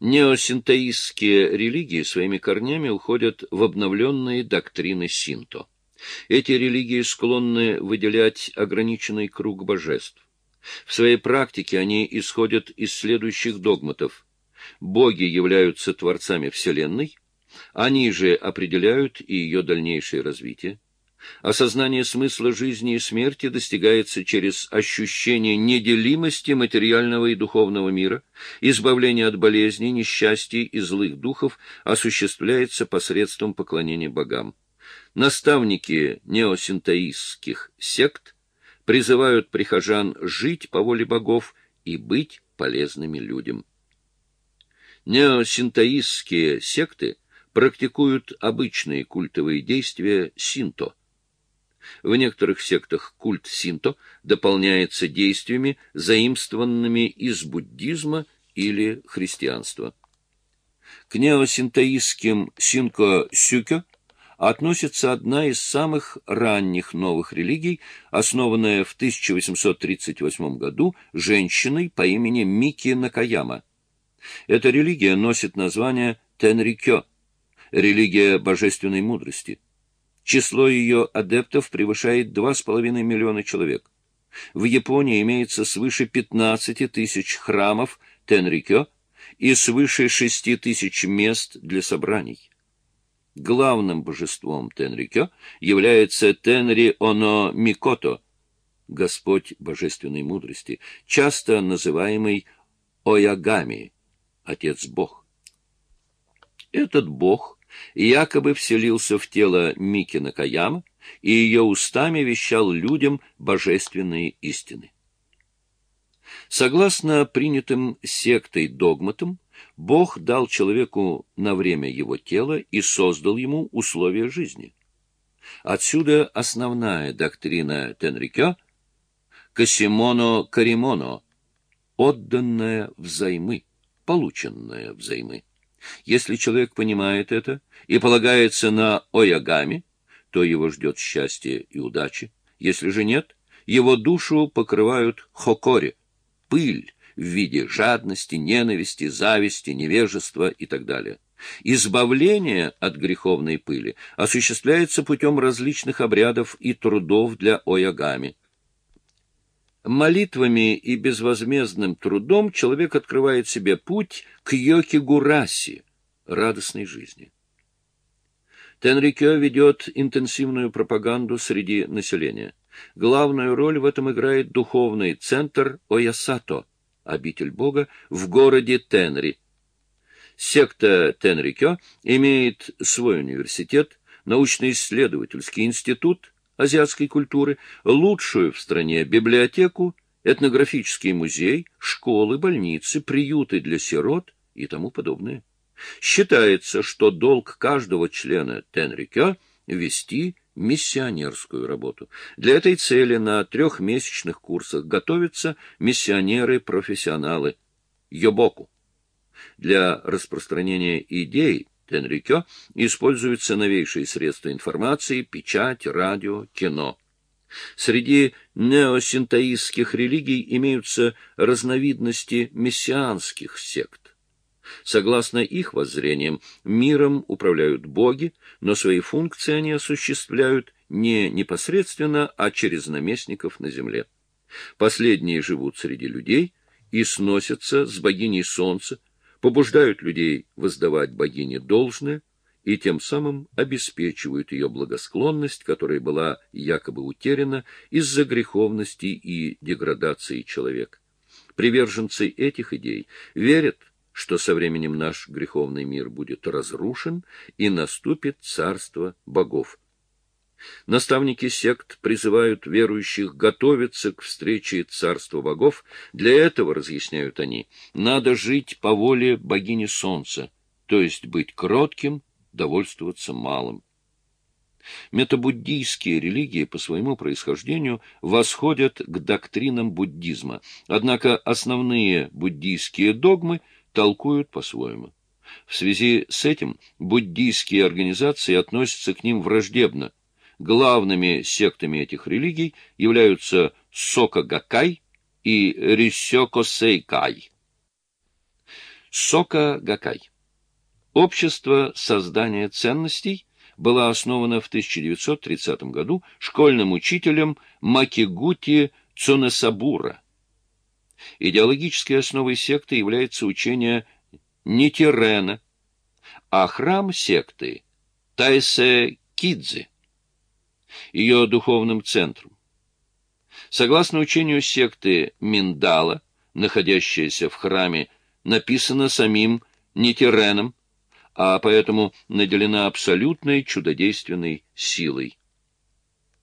Неосинтоистские религии своими корнями уходят в обновленные доктрины синто. Эти религии склонны выделять ограниченный круг божеств. В своей практике они исходят из следующих догматов. Боги являются творцами Вселенной, они же определяют и ее дальнейшее развитие. Осознание смысла жизни и смерти достигается через ощущение неделимости материального и духовного мира, избавление от болезней, несчастий и злых духов осуществляется посредством поклонения богам. Наставники неосинтоистских сект призывают прихожан жить по воле богов и быть полезными людям. Неосинтоистские секты практикуют обычные культовые действия синто – в некоторых сектах культ синто дополняется действиями, заимствованными из буддизма или христианства. К неосинтоистским синко-сюкё относится одна из самых ранних новых религий, основанная в 1838 году женщиной по имени Мики Накаяма. Эта религия носит название Тенрикё – религия божественной мудрости – Число ее адептов превышает 2,5 миллиона человек. В Японии имеется свыше 15 тысяч храмов Тенрикё и свыше 6 тысяч мест для собраний. Главным божеством Тенрикё является Тенри Оно Микото, Господь божественной мудрости, часто называемый Оягами, Отец-Бог. Этот Бог якобы вселился в тело Мики Накаяма и ее устами вещал людям божественные истины. Согласно принятым сектой догматам, Бог дал человеку на время его тела и создал ему условия жизни. Отсюда основная доктрина Тенрикё «Касимоно Каримоно» — отданная взаймы, полученная взаймы. Если человек понимает это и полагается на Оягами, то его ждет счастье и удачи. Если же нет, его душу покрывают хокори, пыль в виде жадности, ненависти, зависти, невежества и так далее. Избавление от греховной пыли осуществляется путем различных обрядов и трудов для Оягами. Молитвами и безвозмездным трудом человек открывает себе путь к йоки-гураси, радостной жизни. Тенрикё ведет интенсивную пропаганду среди населения. Главную роль в этом играет духовный центр Оясато, обитель Бога, в городе Тенри. Секта Тенрикё имеет свой университет, научно-исследовательский институт – азиатской культуры, лучшую в стране библиотеку, этнографический музей, школы, больницы, приюты для сирот и тому подобное. Считается, что долг каждого члена Тенрикё вести миссионерскую работу. Для этой цели на трехмесячных курсах готовятся миссионеры-профессионалы Йобоку. Для распространения идей Тенрикё используются новейшие средства информации, печать, радио, кино. Среди неосинтоистских религий имеются разновидности мессианских сект. Согласно их воззрениям, миром управляют боги, но свои функции они осуществляют не непосредственно, а через наместников на земле. Последние живут среди людей и сносятся с богиней солнца, побуждают людей воздавать богине должное и тем самым обеспечивают ее благосклонность, которая была якобы утеряна из-за греховности и деградации человека. Приверженцы этих идей верят, что со временем наш греховный мир будет разрушен и наступит царство богов. Наставники сект призывают верующих готовиться к встрече царства богов. Для этого, разъясняют они, надо жить по воле богини солнца, то есть быть кротким, довольствоваться малым. Метабуддийские религии по своему происхождению восходят к доктринам буддизма, однако основные буддийские догмы толкуют по-своему. В связи с этим буддийские организации относятся к ним враждебно, Главными сектами этих религий являются Сока-Гакай и Рисёко-Сейкай. Сока Гакай. Общество создания ценностей было основано в 1930 году школьным учителем Макигути Цунесабура. Идеологической основой секты является учение Нитирена, а храм секты – Тайсе Кидзи, ее духовным центром. Согласно учению секты Миндала, находящаяся в храме, написана самим Нитиреном, а поэтому наделена абсолютной чудодейственной силой.